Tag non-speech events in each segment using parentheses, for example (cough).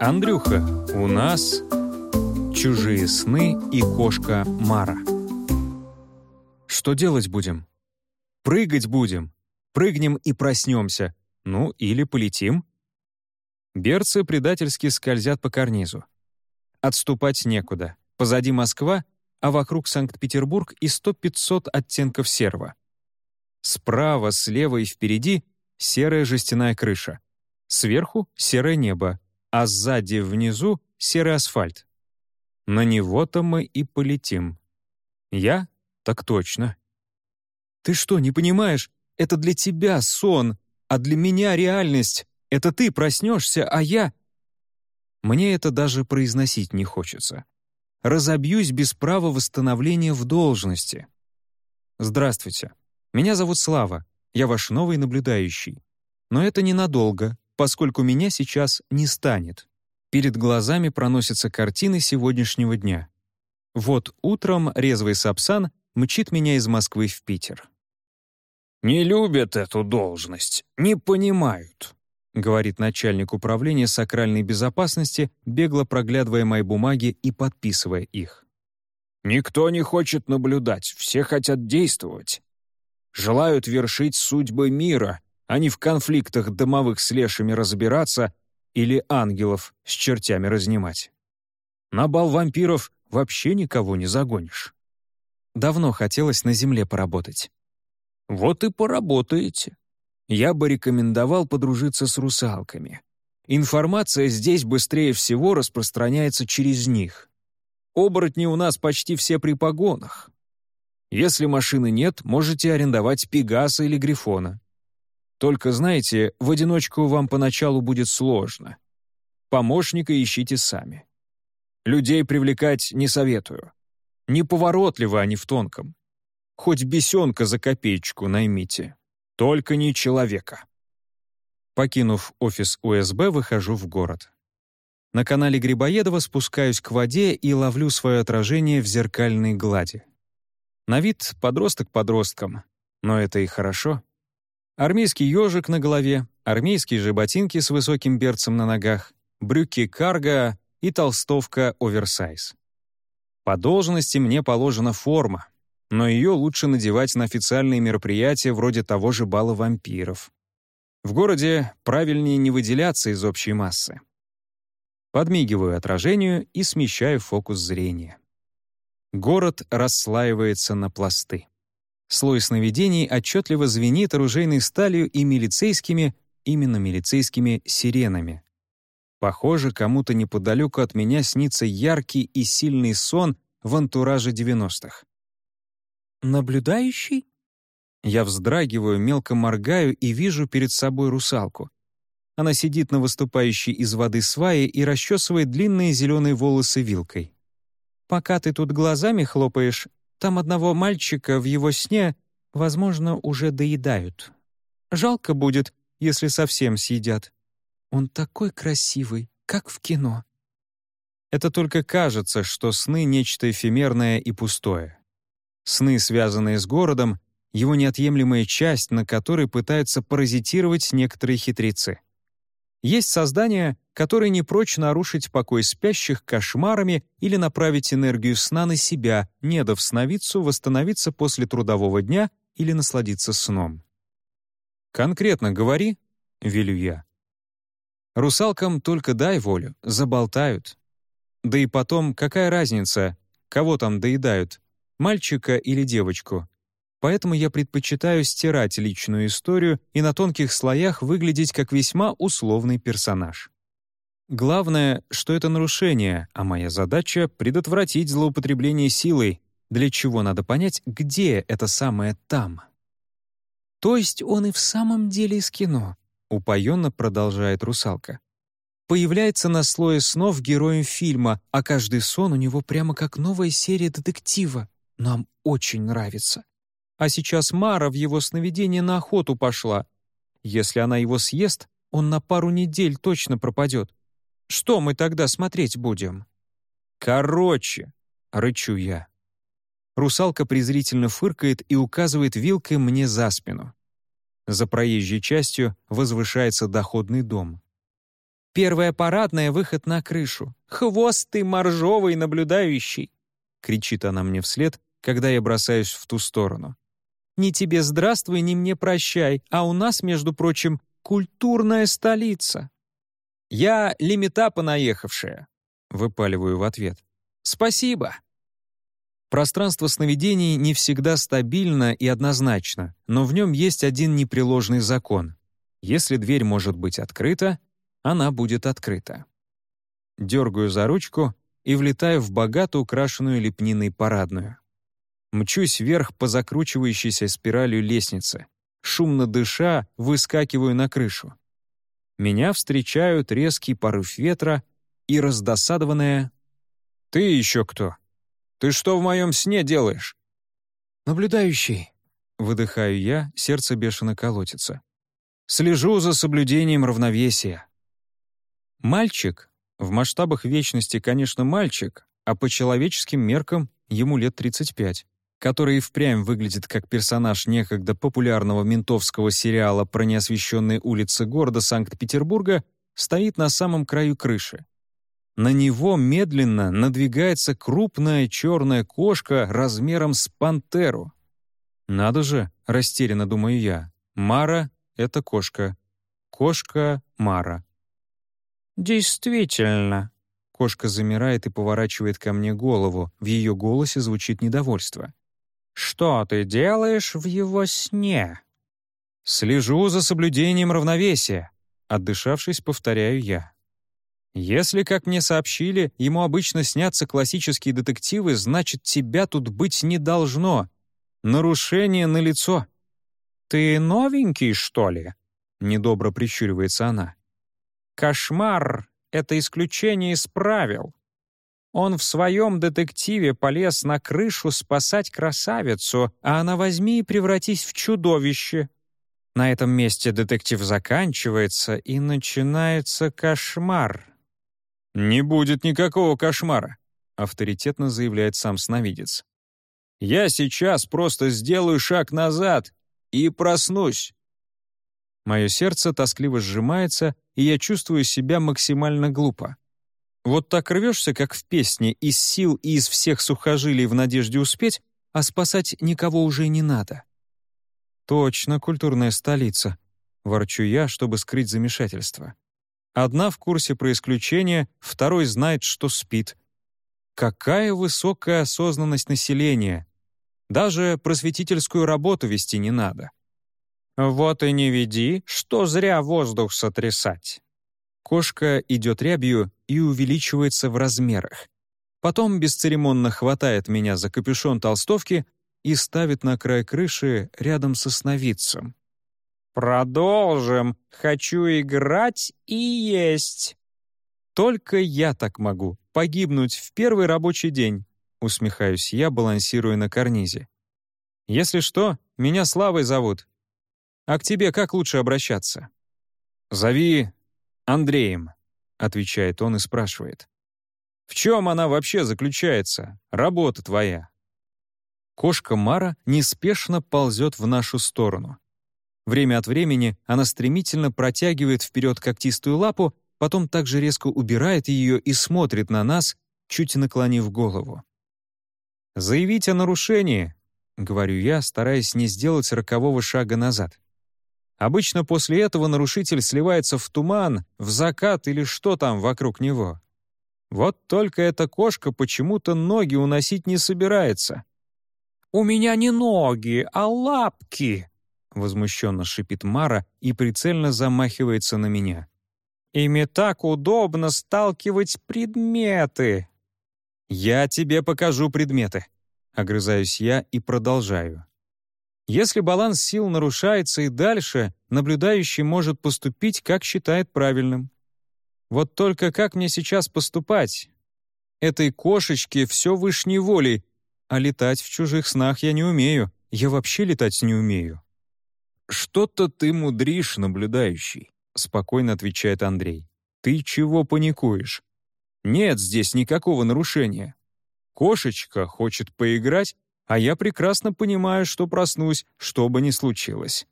Андрюха, у нас чужие сны и кошка Мара. Что делать будем? Прыгать будем. Прыгнем и проснемся. Ну, или полетим. Берцы предательски скользят по карнизу. Отступать некуда. Позади Москва, а вокруг Санкт-Петербург и сто-пятьсот оттенков серого. Справа, слева и впереди серая жестяная крыша. Сверху — серое небо, а сзади внизу — серый асфальт. На него-то мы и полетим. Я? Так точно. Ты что, не понимаешь? Это для тебя сон, а для меня реальность. Это ты проснешься, а я... Мне это даже произносить не хочется. Разобьюсь без права восстановления в должности. Здравствуйте. Меня зовут Слава. Я ваш новый наблюдающий. Но это ненадолго, поскольку меня сейчас не станет. Перед глазами проносятся картины сегодняшнего дня. Вот утром резвый Сапсан мчит меня из Москвы в Питер. «Не любят эту должность, не понимают», — говорит начальник управления сакральной безопасности, бегло проглядывая мои бумаги и подписывая их. «Никто не хочет наблюдать, все хотят действовать. Желают вершить судьбы мира, а не в конфликтах домовых с лешими разбираться или ангелов с чертями разнимать. На бал вампиров вообще никого не загонишь. Давно хотелось на земле поработать. Вот и поработаете. Я бы рекомендовал подружиться с русалками. Информация здесь быстрее всего распространяется через них. Оборотни у нас почти все при погонах. Если машины нет, можете арендовать Пегаса или Грифона. Только, знаете, в одиночку вам поначалу будет сложно. Помощника ищите сами. Людей привлекать не советую. Неповоротливы они в тонком. Хоть бесенка за копеечку наймите. Только не человека. Покинув офис УСБ, выхожу в город. На канале Грибоедова спускаюсь к воде и ловлю свое отражение в зеркальной глади. На вид подросток подростком, но это и хорошо. Армейский ежик на голове, армейские же ботинки с высоким берцем на ногах, брюки карго и толстовка оверсайз. По должности мне положена форма, но ее лучше надевать на официальные мероприятия вроде того же бала вампиров. В городе правильнее не выделяться из общей массы. Подмигиваю отражению и смещаю фокус зрения. Город расслаивается на пласты. Слой сновидений отчетливо звенит оружейной сталью и милицейскими, именно милицейскими, сиренами. Похоже, кому-то неподалеку от меня снится яркий и сильный сон в антураже 90-х. «Наблюдающий?» Я вздрагиваю, мелко моргаю и вижу перед собой русалку. Она сидит на выступающей из воды свае и расчесывает длинные зеленые волосы вилкой. «Пока ты тут глазами хлопаешь, там одного мальчика в его сне, возможно, уже доедают. Жалко будет, если совсем съедят. Он такой красивый, как в кино». Это только кажется, что сны — нечто эфемерное и пустое. Сны, связанные с городом, его неотъемлемая часть, на которой пытаются паразитировать некоторые хитрецы. Есть создания, которые не прочь нарушить покой спящих кошмарами или направить энергию сна на себя, не дав сновидцу восстановиться после трудового дня или насладиться сном. «Конкретно говори», — велю я. Русалкам только дай волю, заболтают. Да и потом, какая разница, кого там доедают, мальчика или девочку. Поэтому я предпочитаю стирать личную историю и на тонких слоях выглядеть как весьма условный персонаж. Главное, что это нарушение, а моя задача — предотвратить злоупотребление силой, для чего надо понять, где это самое «там». «То есть он и в самом деле из кино?» — упоенно продолжает русалка. Появляется на слое снов героем фильма, а каждый сон у него прямо как новая серия детектива. Нам очень нравится. А сейчас Мара в его сновидение на охоту пошла. Если она его съест, он на пару недель точно пропадет. Что мы тогда смотреть будем? Короче, рычу я. Русалка презрительно фыркает и указывает вилкой мне за спину. За проезжей частью возвышается доходный дом. Первая парадная — выход на крышу. Хвост ты моржовый наблюдающий!» — кричит она мне вслед, когда я бросаюсь в ту сторону. «Ни тебе здравствуй, ни мне прощай, а у нас, между прочим, культурная столица». «Я лимита понаехавшая», — выпаливаю в ответ. «Спасибо». Пространство сновидений не всегда стабильно и однозначно, но в нем есть один непреложный закон. Если дверь может быть открыта, она будет открыта. Дергаю за ручку и влетаю в богато украшенную лепниной парадную. Мчусь вверх по закручивающейся спиралью лестницы. Шумно дыша, выскакиваю на крышу. Меня встречают резкий порыв ветра и раздосадованная «Ты еще кто? Ты что в моем сне делаешь?» «Наблюдающий», — выдыхаю я, сердце бешено колотится. «Слежу за соблюдением равновесия». Мальчик, в масштабах вечности, конечно, мальчик, а по человеческим меркам ему лет 35, который и впрямь выглядит как персонаж некогда популярного ментовского сериала про неосвещенные улицы города Санкт-Петербурга, стоит на самом краю крыши. На него медленно надвигается крупная черная кошка размером с пантеру. «Надо же», — растерянно думаю я, — «Мара — это кошка. Кошка Мара». «Действительно». Кошка замирает и поворачивает ко мне голову. В ее голосе звучит недовольство. «Что ты делаешь в его сне?» «Слежу за соблюдением равновесия», — отдышавшись, повторяю я. «Если, как мне сообщили, ему обычно снятся классические детективы, значит, тебя тут быть не должно. Нарушение налицо». «Ты новенький, что ли?» — недобро прищуривается она. Кошмар — это исключение из правил. Он в своем детективе полез на крышу спасать красавицу, а она возьми и превратись в чудовище. На этом месте детектив заканчивается, и начинается кошмар. «Не будет никакого кошмара», — авторитетно заявляет сам сновидец. «Я сейчас просто сделаю шаг назад и проснусь». Мое сердце тоскливо сжимается, и я чувствую себя максимально глупо. Вот так рвешься, как в песне, из сил и из всех сухожилий в надежде успеть, а спасать никого уже не надо. Точно культурная столица. Ворчу я, чтобы скрыть замешательство. Одна в курсе про исключение, второй знает, что спит. Какая высокая осознанность населения! Даже просветительскую работу вести не надо. «Вот и не веди, что зря воздух сотрясать». Кошка идет рябью и увеличивается в размерах. Потом бесцеремонно хватает меня за капюшон толстовки и ставит на край крыши рядом со сновидцем. «Продолжим. Хочу играть и есть». «Только я так могу. Погибнуть в первый рабочий день», — усмехаюсь я, балансируя на карнизе. «Если что, меня Славой зовут. А к тебе как лучше обращаться?» «Зови Андреем», — отвечает он и спрашивает. «В чем она вообще заключается? Работа твоя?» Кошка Мара неспешно ползет в нашу сторону. Время от времени она стремительно протягивает вперед когтистую лапу, потом также резко убирает ее и смотрит на нас, чуть наклонив голову. «Заявить о нарушении», — говорю я, стараясь не сделать рокового шага назад. Обычно после этого нарушитель сливается в туман, в закат или что там вокруг него. Вот только эта кошка почему-то ноги уносить не собирается. «У меня не ноги, а лапки!» — возмущенно шипит Мара и прицельно замахивается на меня. «Ими так удобно сталкивать предметы!» «Я тебе покажу предметы!» — огрызаюсь я и продолжаю. Если баланс сил нарушается и дальше, наблюдающий может поступить, как считает правильным. Вот только как мне сейчас поступать? Этой кошечке все вышней волей, а летать в чужих снах я не умею. Я вообще летать не умею. «Что-то ты мудришь, наблюдающий», — спокойно отвечает Андрей. «Ты чего паникуешь? Нет здесь никакого нарушения. Кошечка хочет поиграть, а я прекрасно понимаю, что проснусь, что бы ни случилось.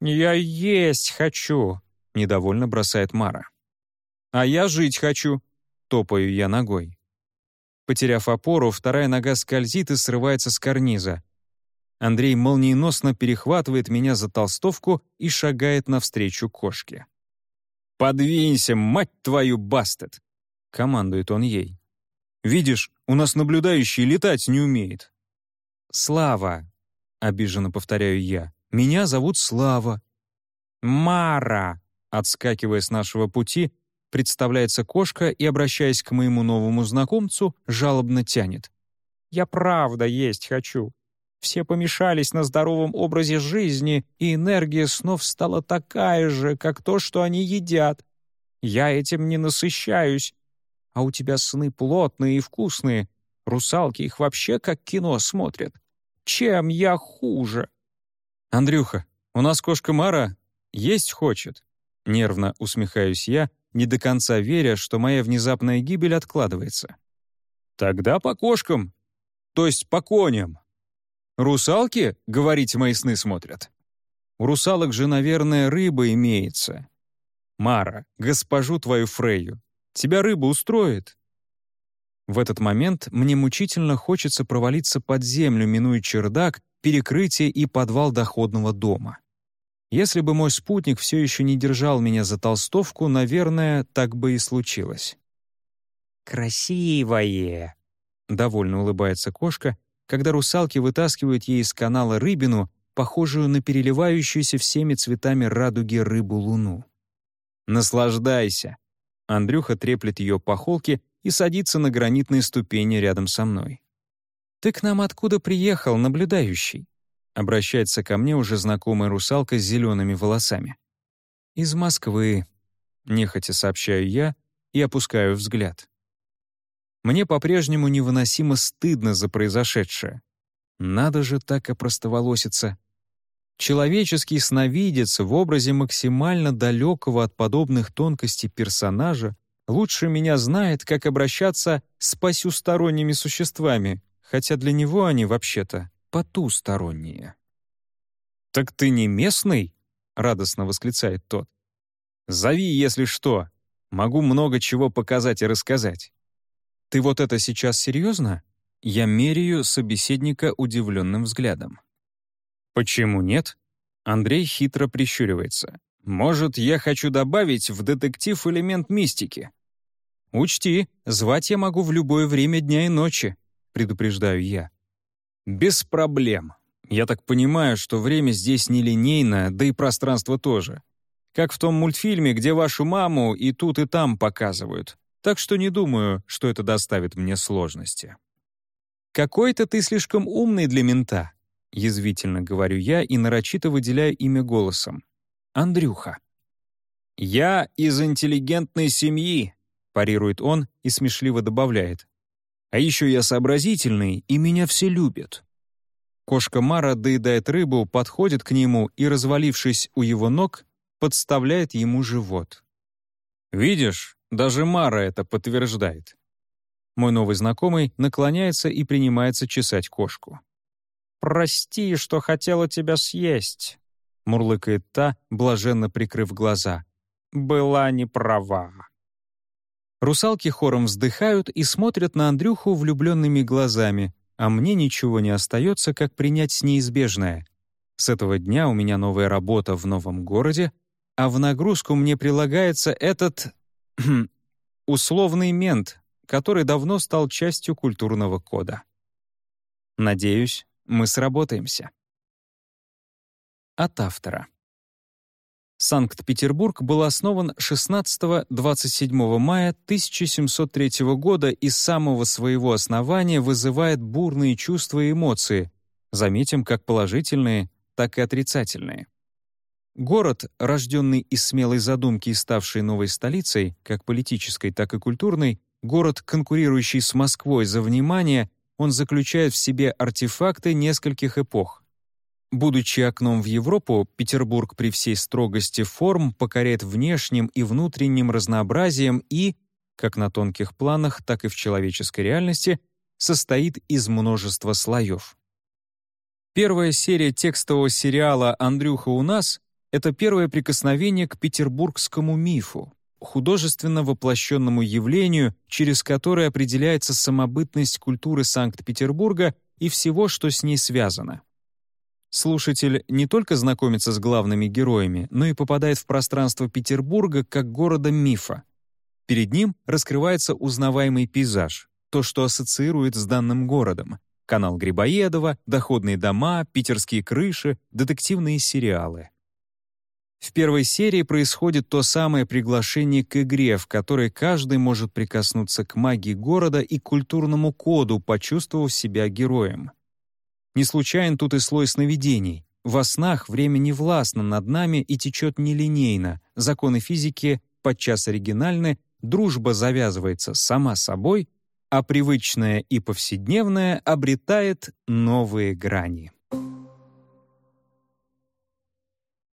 «Я есть хочу», — недовольно бросает Мара. «А я жить хочу», — топаю я ногой. Потеряв опору, вторая нога скользит и срывается с карниза. Андрей молниеносно перехватывает меня за толстовку и шагает навстречу кошке. «Подвинься, мать твою, Бастет!» — командует он ей. «Видишь, у нас наблюдающий летать не умеет». «Слава!» — обиженно повторяю я. «Меня зовут Слава». «Мара!» — отскакивая с нашего пути, представляется кошка и, обращаясь к моему новому знакомцу, жалобно тянет. «Я правда есть хочу. Все помешались на здоровом образе жизни, и энергия снов стала такая же, как то, что они едят. Я этим не насыщаюсь. А у тебя сны плотные и вкусные. Русалки их вообще как кино смотрят. Чем я хуже?» «Андрюха, у нас кошка Мара есть хочет». Нервно усмехаюсь я, не до конца веря, что моя внезапная гибель откладывается. «Тогда по кошкам, то есть по коням». «Русалки, говорите, мои сны смотрят?» «У русалок же, наверное, рыба имеется». «Мара, госпожу твою Фрейю, тебя рыба устроит?» В этот момент мне мучительно хочется провалиться под землю, минуя чердак, перекрытие и подвал доходного дома. Если бы мой спутник все еще не держал меня за толстовку, наверное, так бы и случилось. «Красивое!» — довольно улыбается кошка, когда русалки вытаскивают ей из канала рыбину, похожую на переливающуюся всеми цветами радуги рыбу-луну. «Наслаждайся!» Андрюха треплет ее по холке и садится на гранитные ступени рядом со мной. «Ты к нам откуда приехал, наблюдающий?» Обращается ко мне уже знакомая русалка с зелеными волосами. «Из Москвы», — нехотя сообщаю я и опускаю взгляд. Мне по-прежнему невыносимо стыдно за произошедшее. Надо же так опростоволоситься. Человеческий сновидец в образе максимально далекого от подобных тонкостей персонажа лучше меня знает, как обращаться с посюсторонними существами, хотя для него они вообще-то потусторонние. «Так ты не местный?» — радостно восклицает тот. «Зови, если что. Могу много чего показать и рассказать». «Ты вот это сейчас серьезно?» Я меряю собеседника удивленным взглядом. «Почему нет?» Андрей хитро прищуривается. «Может, я хочу добавить в детектив элемент мистики?» «Учти, звать я могу в любое время дня и ночи», — предупреждаю я. «Без проблем. Я так понимаю, что время здесь нелинейно, да и пространство тоже. Как в том мультфильме, где вашу маму и тут, и там показывают так что не думаю, что это доставит мне сложности. «Какой-то ты слишком умный для мента», — язвительно говорю я и нарочито выделяю имя голосом. «Андрюха». «Я из интеллигентной семьи», — парирует он и смешливо добавляет. «А еще я сообразительный, и меня все любят». Кошка Мара доедает рыбу, подходит к нему и, развалившись у его ног, подставляет ему живот. «Видишь, даже Мара это подтверждает. Мой новый знакомый наклоняется и принимается чесать кошку. «Прости, что хотела тебя съесть», — мурлыкает та, блаженно прикрыв глаза. «Была не права». Русалки хором вздыхают и смотрят на Андрюху влюбленными глазами, а мне ничего не остается, как принять неизбежное. С этого дня у меня новая работа в новом городе, а в нагрузку мне прилагается этот (clears throat) условный мент, который давно стал частью культурного кода. Надеюсь, мы сработаемся. От автора. Санкт-Петербург был основан 16-27 мая 1703 года и с самого своего основания вызывает бурные чувства и эмоции, заметим как положительные, так и отрицательные. Город, рожденный из смелой задумки и ставший новой столицей, как политической, так и культурной, город, конкурирующий с Москвой за внимание, он заключает в себе артефакты нескольких эпох. Будучи окном в Европу, Петербург при всей строгости форм покоряет внешним и внутренним разнообразием и, как на тонких планах, так и в человеческой реальности, состоит из множества слоев. Первая серия текстового сериала «Андрюха у нас» Это первое прикосновение к петербургскому мифу. художественно воплощенному явлению, через которое определяется самобытность культуры Санкт-Петербурга и всего, что с ней связано. Слушатель не только знакомится с главными героями, но и попадает в пространство Петербурга как города-мифа. Перед ним раскрывается узнаваемый пейзаж, то, что ассоциирует с данным городом. Канал Грибоедова, доходные дома, питерские крыши, детективные сериалы. В первой серии происходит то самое приглашение к игре, в которой каждый может прикоснуться к магии города и культурному коду, почувствовав себя героем. Не случайен тут и слой сновидений. Во снах время не властно над нами и течет нелинейно, законы физики подчас оригинальны, дружба завязывается сама собой, а привычное и повседневное обретает новые грани.